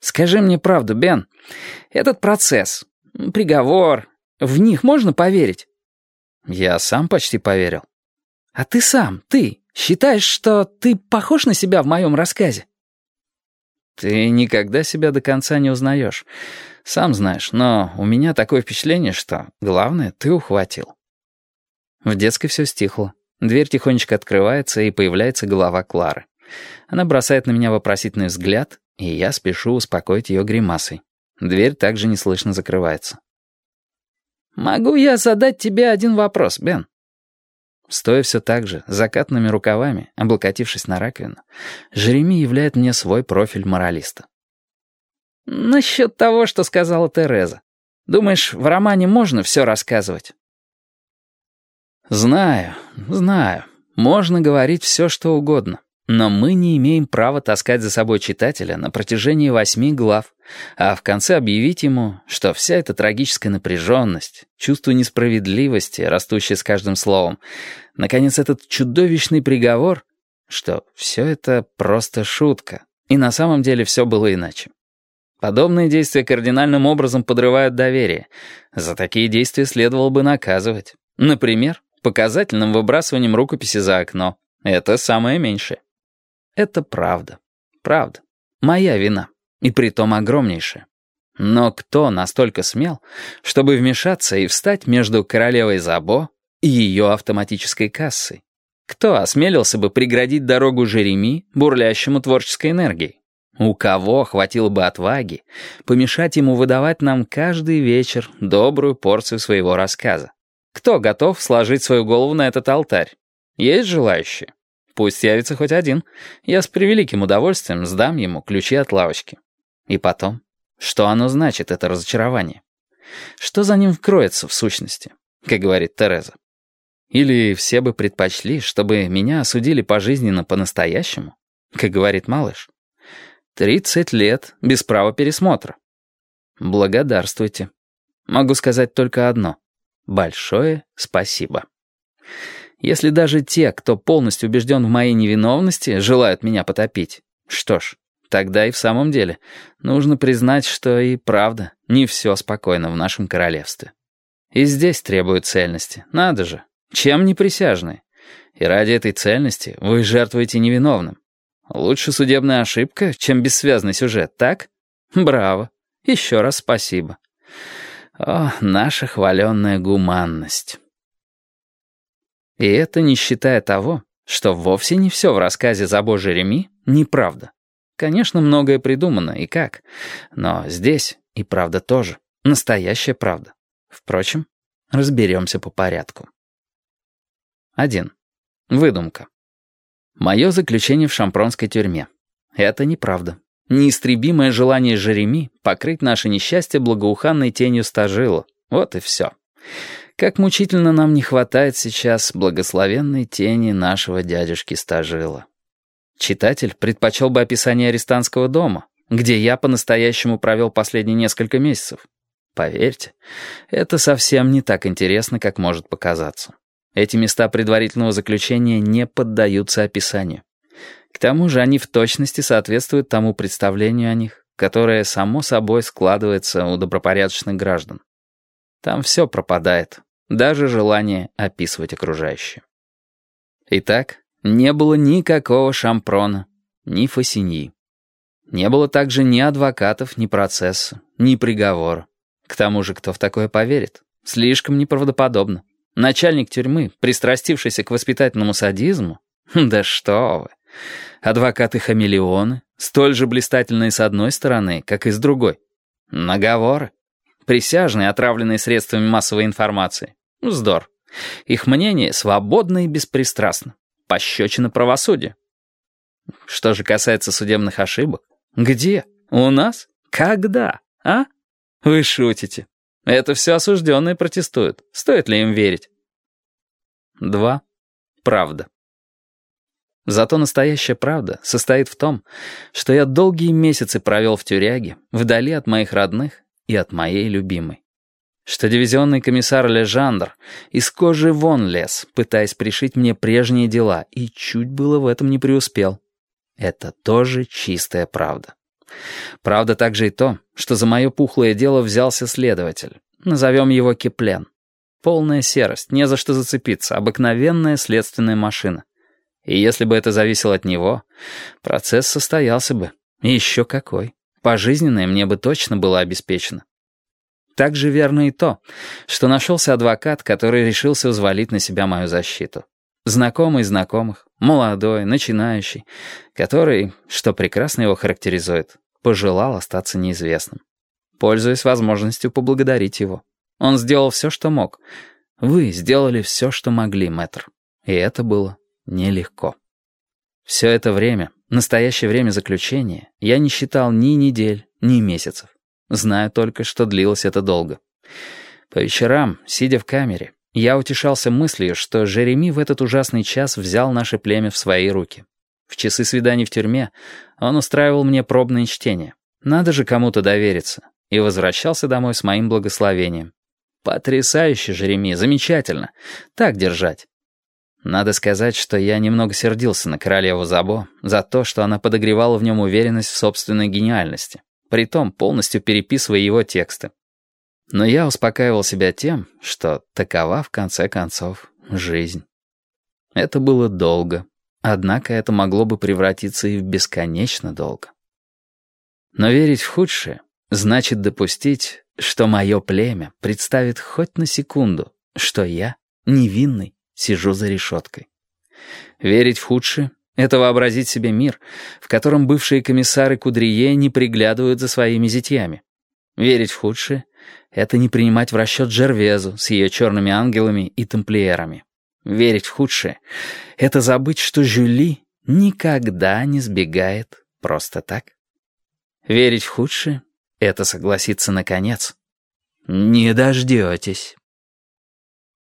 Скажи мне правду, Бен. Этот процесс, приговор, в них можно поверить? Я сам почти поверил. А ты сам, ты, считаешь, что ты похож на себя в моем рассказе? Ты никогда себя до конца не узнаешь. Сам знаешь, но у меня такое впечатление, что главное ты ухватил. В детской все стихло. Дверь тихонечко открывается, и появляется голова Клары. Она бросает на меня вопросительный взгляд, и я спешу успокоить ее гримасой. Дверь также неслышно закрывается. «Могу я задать тебе один вопрос, Бен?» Стоя все так же, закатными рукавами, облокотившись на раковину, Жереми являет мне свой профиль моралиста. «Насчет того, что сказала Тереза. Думаешь, в романе можно все рассказывать?» «Знаю, знаю. Можно говорить все, что угодно. Но мы не имеем права таскать за собой читателя на протяжении восьми глав, а в конце объявить ему, что вся эта трагическая напряженность, чувство несправедливости, растущее с каждым словом, наконец, этот чудовищный приговор, что все это просто шутка, и на самом деле все было иначе. Подобные действия кардинальным образом подрывают доверие. За такие действия следовало бы наказывать. Например, показательным выбрасыванием рукописи за окно. Это самое меньшее. Это правда. Правда. Моя вина. И притом огромнейшая. Но кто настолько смел, чтобы вмешаться и встать между королевой Забо и ее автоматической кассой? Кто осмелился бы преградить дорогу Жереми, бурлящему творческой энергией? У кого хватило бы отваги помешать ему выдавать нам каждый вечер добрую порцию своего рассказа? Кто готов сложить свою голову на этот алтарь? Есть желающие? Пусть явится хоть один. Я с превеликим удовольствием сдам ему ключи от лавочки. И потом, что оно значит, это разочарование? Что за ним вкроется в сущности, как говорит Тереза? Или все бы предпочли, чтобы меня осудили пожизненно по-настоящему, как говорит малыш? Тридцать лет без права пересмотра. Благодарствуйте. Могу сказать только одно. Большое спасибо. Если даже те, кто полностью убежден в моей невиновности, желают меня потопить, что ж, тогда и в самом деле нужно признать, что и правда не все спокойно в нашем королевстве. И здесь требуют цельности, надо же, чем не присяжные. И ради этой цельности вы жертвуете невиновным. Лучше судебная ошибка, чем бессвязный сюжет, так? Браво. Еще раз спасибо. О, наша хваленная гуманность. И это не считая того, что вовсе не все в рассказе «Забо Жереми» неправда. Конечно, многое придумано и как, но здесь и правда тоже, настоящая правда. Впрочем, разберемся по порядку. 1. Выдумка. Мое заключение в шампронской тюрьме. Это неправда. Неистребимое желание Жереми покрыть наше несчастье благоуханной тенью стажила. Вот и все. Как мучительно нам не хватает сейчас благословенной тени нашего дядюшки Стажила. Читатель предпочел бы описание арестантского дома, где я по-настоящему провел последние несколько месяцев. Поверьте, это совсем не так интересно, как может показаться. Эти места предварительного заключения не поддаются описанию. К тому же они в точности соответствуют тому представлению о них, которое само собой складывается у добропорядочных граждан. Там все пропадает, даже желание описывать окружающее. Итак, не было никакого шампрона, ни фасиньи. Не было также ни адвокатов, ни процесса, ни приговора. К тому же, кто в такое поверит? Слишком неправдоподобно. Начальник тюрьмы, пристрастившийся к воспитательному садизму? Да что вы. Адвокаты-хамелеоны, столь же блистательные с одной стороны, как и с другой. Наговоры. Присяжные, отравленные средствами массовой информации. Вздор. Их мнение свободно и беспристрастно. Пощечина правосудия. Что же касается судебных ошибок, где? У нас? Когда? А? Вы шутите. Это все осужденные протестуют. Стоит ли им верить? 2. Правда. Зато настоящая правда состоит в том, что я долгие месяцы провел в тюряге, вдали от моих родных и от моей любимой что дивизионный комиссар Лежандр из кожи вон лез, пытаясь пришить мне прежние дела, и чуть было в этом не преуспел. Это тоже чистая правда. Правда также и то, что за мое пухлое дело взялся следователь. Назовем его Киплен. Полная серость, не за что зацепиться, обыкновенная следственная машина. И если бы это зависело от него, процесс состоялся бы. И еще какой. Пожизненное мне бы точно было обеспечено. Так же верно и то, что нашелся адвокат, который решился взвалить на себя мою защиту. Знакомый знакомых, молодой, начинающий, который, что прекрасно его характеризует, пожелал остаться неизвестным. Пользуясь возможностью поблагодарить его. Он сделал все, что мог. Вы сделали все, что могли, мэтр. И это было нелегко. Все это время, настоящее время заключения, я не считал ни недель, ни месяцев. Знаю только, что длилось это долго. По вечерам, сидя в камере, я утешался мыслью, что Жереми в этот ужасный час взял наше племя в свои руки. В часы свиданий в тюрьме он устраивал мне пробные чтения. Надо же кому-то довериться. И возвращался домой с моим благословением. Потрясающе, Жереми, замечательно. Так держать. Надо сказать, что я немного сердился на королеву Забо за то, что она подогревала в нем уверенность в собственной гениальности, притом полностью переписывая его тексты. Но я успокаивал себя тем, что такова, в конце концов, жизнь. Это было долго, однако это могло бы превратиться и в бесконечно долго. Но верить в худшее значит допустить, что мое племя представит хоть на секунду, что я, невинный, сижу за решеткой. Верить в худшее — это вообразить себе мир, в котором бывшие комиссары Кудрие не приглядывают за своими зятьями. Верить в худшее — это не принимать в расчет Джервезу с ее черными ангелами и тамплиерами. Верить в худшее — это забыть, что Жюли никогда не сбегает просто так. Верить в худшее — это согласиться наконец. Не дождетесь.